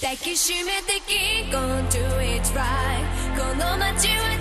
抱きしめて聞こう Do it right この街は